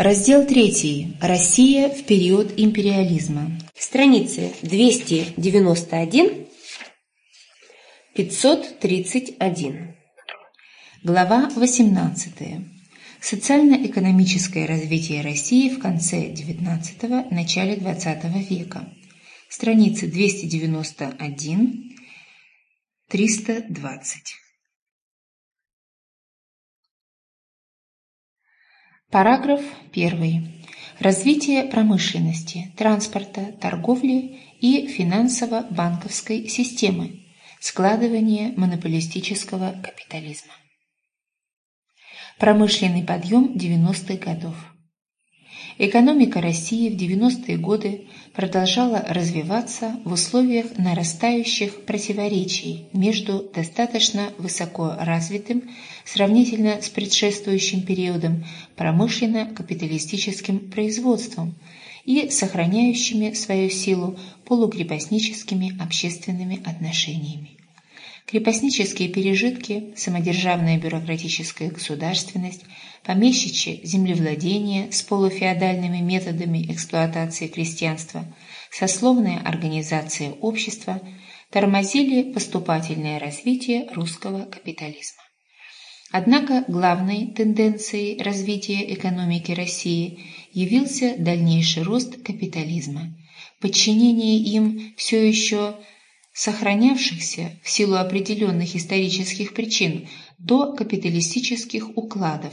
Раздел 3. Россия в период империализма. Страницы 291-531. Глава 18. Социально-экономическое развитие России в конце XIX – начале XX века. Страницы 291-320. Параграф 1. Развитие промышленности, транспорта, торговли и финансово-банковской системы. Складывание монополистического капитализма. Промышленный подъем 90-х годов. Экономика России в 90-е годы продолжала развиваться в условиях нарастающих противоречий между достаточно высоко развитым, сравнительно с предшествующим периодом, промышленно-капиталистическим производством и сохраняющими свою силу полукрепостническими общественными отношениями. Крепостнические пережитки, самодержавная бюрократическая государственность, помещичье землевладение с полуфеодальными методами эксплуатации крестьянства, сословная организация общества тормозили поступательное развитие русского капитализма. Однако главной тенденцией развития экономики России явился дальнейший рост капитализма, подчинение им все еще сохранявшихся в силу определенных исторических причин до капиталистических укладов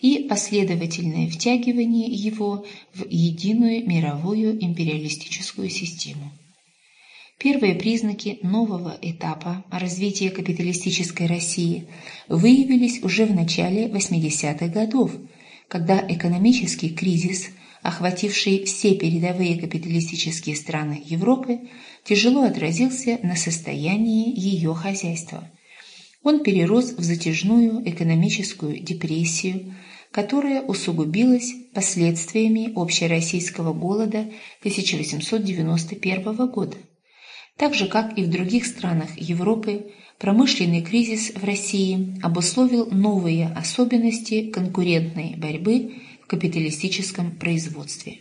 и последовательное втягивание его в единую мировую империалистическую систему. Первые признаки нового этапа развития капиталистической России выявились уже в начале 80-х годов, когда экономический кризис, охвативший все передовые капиталистические страны Европы, тяжело отразился на состоянии ее хозяйства. Он перерос в затяжную экономическую депрессию, которая усугубилась последствиями общероссийского голода 1891 года. Так же, как и в других странах Европы, промышленный кризис в России обусловил новые особенности конкурентной борьбы капиталистическом производстве.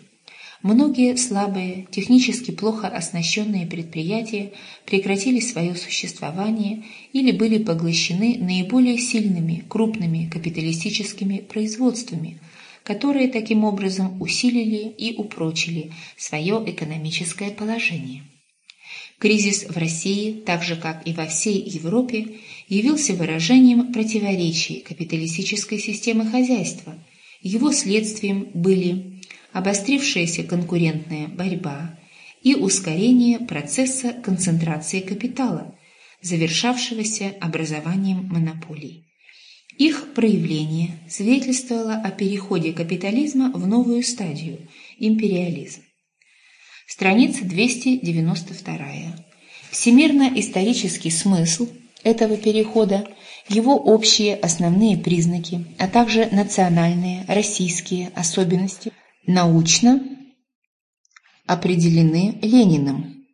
Многие слабые, технически плохо оснащенные предприятия прекратили свое существование или были поглощены наиболее сильными, крупными капиталистическими производствами, которые таким образом усилили и упрочили свое экономическое положение. Кризис в России, так же как и во всей Европе, явился выражением противоречий капиталистической системы хозяйства. Его следствием были обострившаяся конкурентная борьба и ускорение процесса концентрации капитала, завершавшегося образованием монополий. Их проявление свидетельствовало о переходе капитализма в новую стадию – империализм. Страница 292. Всемирно-исторический смысл этого перехода, его общие основные признаки, а также национальные, российские особенности – научно определены Лениным.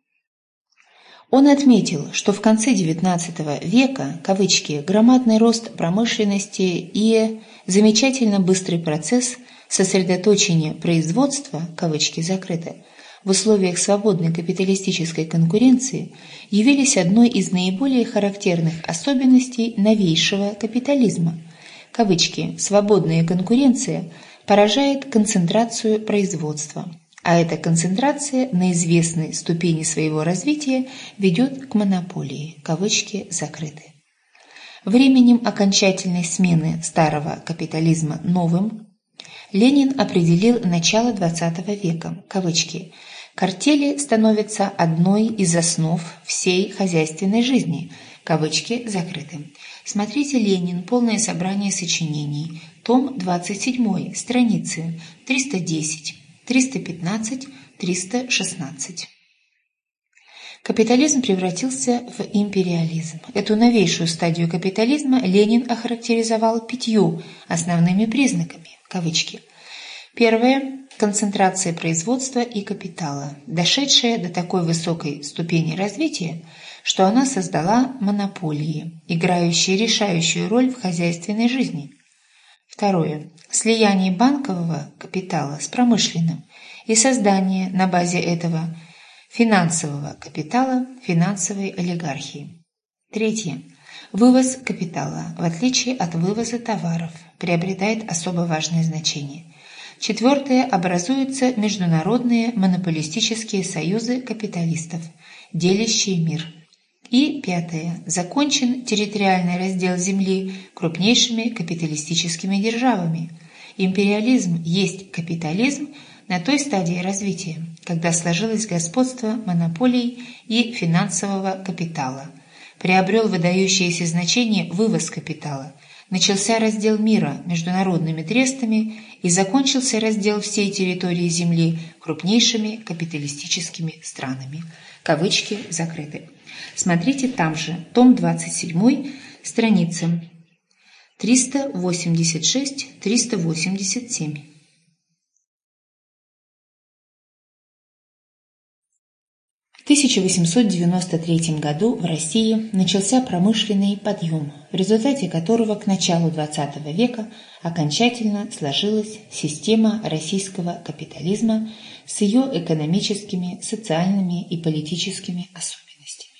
Он отметил, что в конце XIX века кавычки, «громадный рост промышленности и замечательно быстрый процесс сосредоточения производства» кавычки закрыты, в условиях свободной капиталистической конкуренции явились одной из наиболее характерных особенностей новейшего капитализма. Кавычки «свободная конкуренция» поражает концентрацию производства, а эта концентрация на известной ступени своего развития ведет к монополии, кавычки закрыты. Временем окончательной смены старого капитализма новым Ленин определил начало XX века, кавычки, «Картели становятся одной из основ всей хозяйственной жизни», кавычки закрыты. Смотрите «Ленин. Полное собрание сочинений», том 27, страницы 310, 315, 316. Капитализм превратился в империализм. Эту новейшую стадию капитализма Ленин охарактеризовал пятью основными признаками. Кавычки. Первое – концентрация производства и капитала, дошедшая до такой высокой ступени развития, что она создала монополии, играющие решающую роль в хозяйственной жизни. Второе. Слияние банкового капитала с промышленным и создание на базе этого финансового капитала финансовой олигархии. Третье. Вывоз капитала, в отличие от вывоза товаров, приобретает особо важное значение. Четвертое. Образуются международные монополистические союзы капиталистов, делящие мир. И пятое. Закончен территориальный раздел земли крупнейшими капиталистическими державами. Империализм есть капитализм на той стадии развития, когда сложилось господство монополий и финансового капитала – приобрел выдающееся значение вывоз капитала, начался раздел мира международными трестами и закончился раздел всей территории Земли крупнейшими капиталистическими странами. Кавычки закрыты. Смотрите там же, том 27, страница 386-387. 1893 году в России начался промышленный подъем, в результате которого к началу XX века окончательно сложилась система российского капитализма с ее экономическими, социальными и политическими особенностями.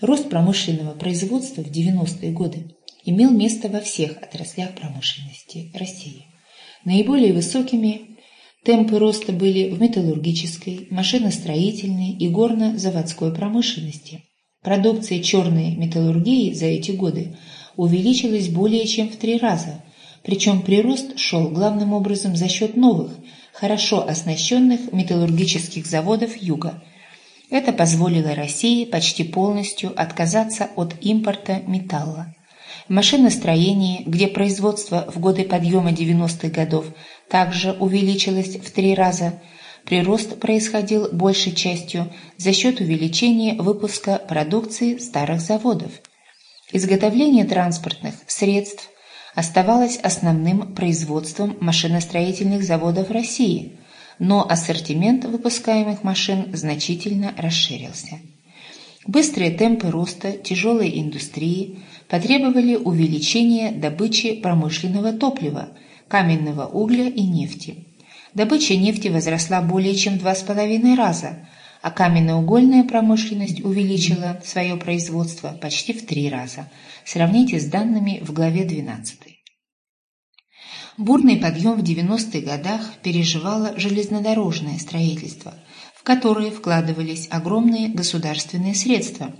Рост промышленного производства в 90-е годы имел место во всех отраслях промышленности России. Наиболее высокими Темпы роста были в металлургической, машиностроительной и горно-заводской промышленности. Продукция черной металлургии за эти годы увеличилась более чем в три раза, причем прирост шел главным образом за счет новых, хорошо оснащенных металлургических заводов Юга. Это позволило России почти полностью отказаться от импорта металла. В машиностроении, где производство в годы подъема 90-х годов также увеличилось в три раза, прирост происходил большей частью за счет увеличения выпуска продукции старых заводов. Изготовление транспортных средств оставалось основным производством машиностроительных заводов России, но ассортимент выпускаемых машин значительно расширился. Быстрые темпы роста тяжелой индустрии потребовали увеличения добычи промышленного топлива, каменного угля и нефти. Добыча нефти возросла более чем два с половиной раза, а каменноугольная промышленность увеличила свое производство почти в три раза. Сравните с данными в главе 12. Бурный подъем в 90-х годах переживало железнодорожное строительство – которые вкладывались огромные государственные средства.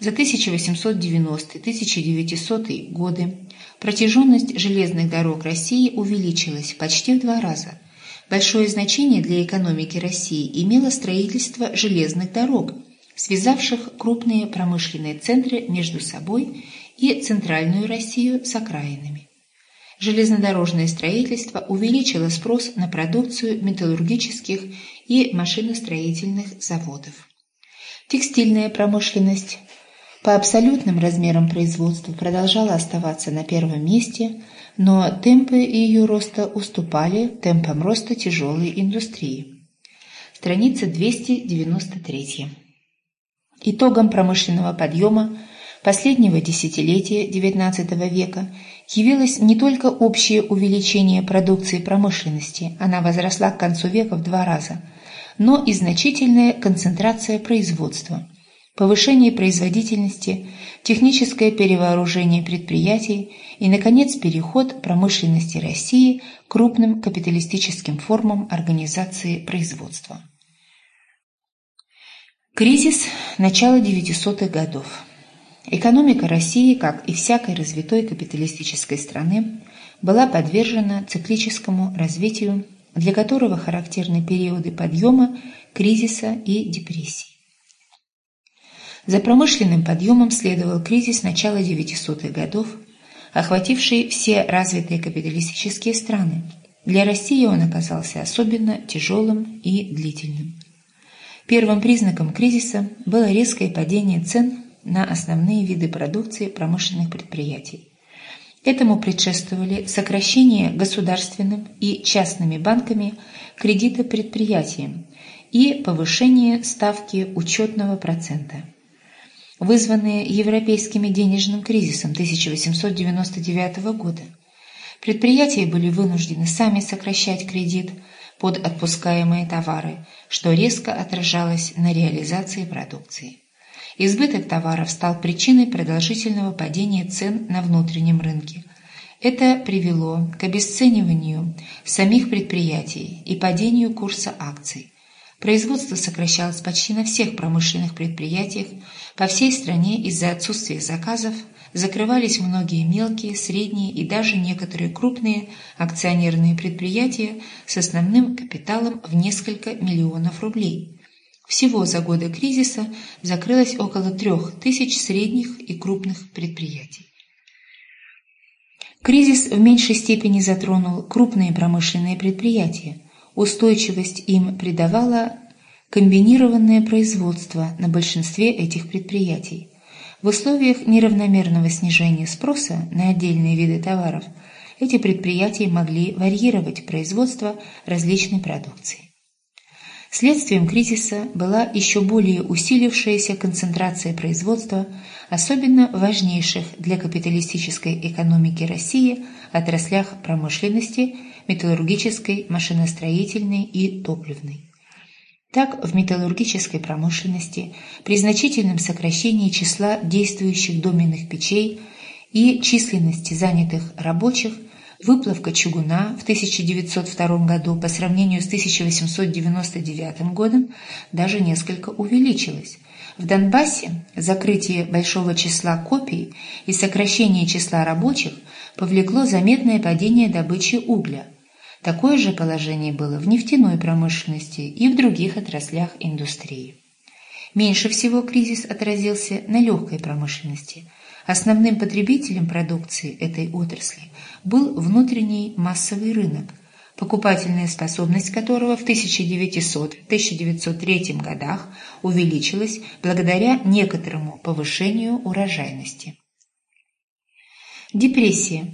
За 1890-1900 годы протяженность железных дорог России увеличилась почти в два раза. Большое значение для экономики России имело строительство железных дорог, связавших крупные промышленные центры между собой и центральную Россию с окраинами железнодорожное строительство увеличило спрос на продукцию металлургических и машиностроительных заводов. Текстильная промышленность по абсолютным размерам производства продолжала оставаться на первом месте, но темпы ее роста уступали темпам роста тяжелой индустрии. Страница 293. Итогом промышленного подъема последнего десятилетия XIX века явилось не только общее увеличение продукции промышленности, она возросла к концу века в два раза, но и значительная концентрация производства, повышение производительности, техническое перевооружение предприятий и, наконец, переход промышленности России к крупным капиталистическим формам организации производства. Кризис начала 900-х годов. Экономика России, как и всякой развитой капиталистической страны, была подвержена циклическому развитию, для которого характерны периоды подъема, кризиса и депрессии. За промышленным подъемом следовал кризис начала 900-х годов, охвативший все развитые капиталистические страны. Для России он оказался особенно тяжелым и длительным. Первым признаком кризиса было резкое падение цен на основные виды продукции промышленных предприятий. Этому предшествовали сокращение государственным и частными банками кредита предприятиям и повышение ставки учетного процента. Вызванные европейским денежным кризисом 1899 года, Предприятия были вынуждены сами сокращать кредит под отпускаемые товары, что резко отражалось на реализации продукции. Избыток товаров стал причиной продолжительного падения цен на внутреннем рынке. Это привело к обесцениванию самих предприятий и падению курса акций. Производство сокращалось почти на всех промышленных предприятиях по всей стране из-за отсутствия заказов, закрывались многие мелкие, средние и даже некоторые крупные акционерные предприятия с основным капиталом в несколько миллионов рублей. Всего за годы кризиса закрылось около трех тысяч средних и крупных предприятий. Кризис в меньшей степени затронул крупные промышленные предприятия – Устойчивость им придавало комбинированное производство на большинстве этих предприятий. В условиях неравномерного снижения спроса на отдельные виды товаров эти предприятия могли варьировать производство различной продукции. Следствием кризиса была еще более усилившаяся концентрация производства, особенно важнейших для капиталистической экономики России отраслях промышленности – металлургической, машиностроительной и топливной. Так, в металлургической промышленности при значительном сокращении числа действующих доменных печей и численности занятых рабочих выплавка чугуна в 1902 году по сравнению с 1899 годом даже несколько увеличилась. В Донбассе закрытие большого числа копий и сокращение числа рабочих повлекло заметное падение добычи угля – Такое же положение было в нефтяной промышленности и в других отраслях индустрии. Меньше всего кризис отразился на легкой промышленности. Основным потребителем продукции этой отрасли был внутренний массовый рынок, покупательная способность которого в 1900-1903 годах увеличилась благодаря некоторому повышению урожайности. Депрессия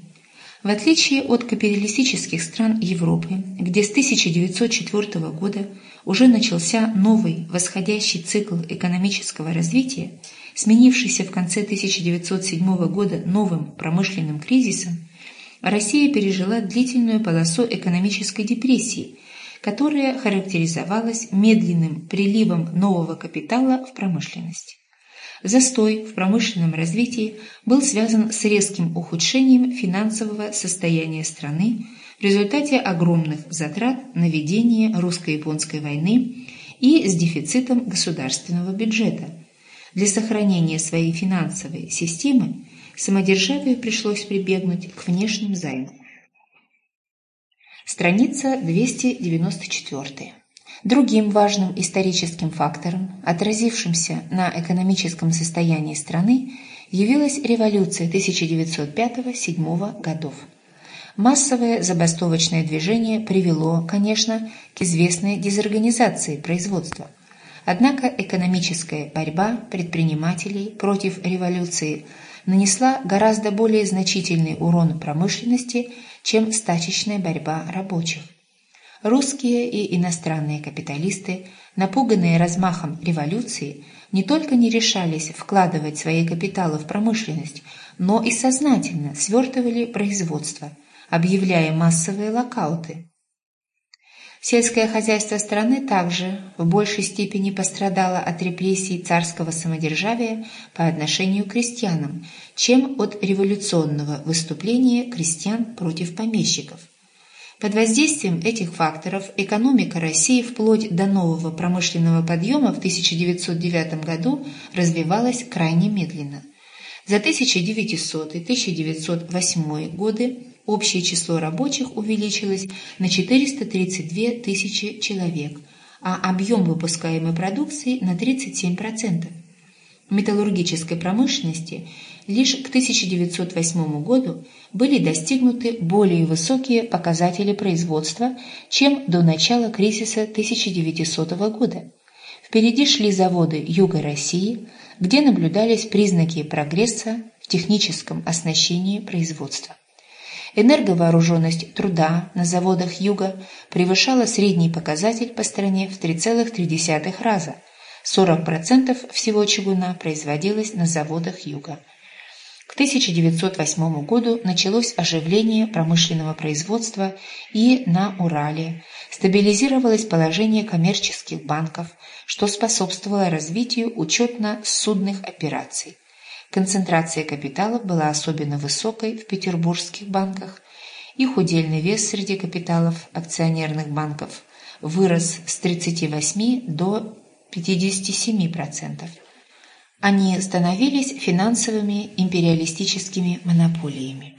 в отличие от капиталистических стран Европы, где с 1904 года уже начался новый восходящий цикл экономического развития, сменившийся в конце 1907 года новым промышленным кризисом, Россия пережила длительную полосу экономической депрессии, которая характеризовалась медленным приливом нового капитала в промышленность. Застой в промышленном развитии был связан с резким ухудшением финансового состояния страны в результате огромных затрат на ведение русско-японской войны и с дефицитом государственного бюджета. Для сохранения своей финансовой системы самодержавию пришлось прибегнуть к внешним займам. Страница 294. Другим важным историческим фактором, отразившимся на экономическом состоянии страны, явилась революция 1905-1907 годов. Массовое забастовочное движение привело, конечно, к известной дезорганизации производства. Однако экономическая борьба предпринимателей против революции нанесла гораздо более значительный урон промышленности, чем стачечная борьба рабочих. Русские и иностранные капиталисты, напуганные размахом революции, не только не решались вкладывать свои капиталы в промышленность, но и сознательно свертывали производство, объявляя массовые локауты. Сельское хозяйство страны также в большей степени пострадало от репрессий царского самодержавия по отношению к крестьянам, чем от революционного выступления крестьян против помещиков – под воздействием этих факторов экономика России вплоть до нового промышленного подъема в 1909 году развивалась крайне медленно. За 1900-1908 годы общее число рабочих увеличилось на 432 тысячи человек, а объем выпускаемой продукции на 37%. В металлургической промышленности лишь к 1908 году были достигнуты более высокие показатели производства, чем до начала кризиса 1900 года. Впереди шли заводы Юга России, где наблюдались признаки прогресса в техническом оснащении производства. Энерговооруженность труда на заводах Юга превышала средний показатель по стране в 3,3 раза. 40% всего чугуна производилось на заводах Юга – К 1908 году началось оживление промышленного производства и на Урале, стабилизировалось положение коммерческих банков, что способствовало развитию учетно-судных операций. Концентрация капиталов была особенно высокой в петербургских банках, их удельный вес среди капиталов акционерных банков вырос с 38 до 57%. Они становились финансовыми империалистическими монополиями.